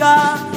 God.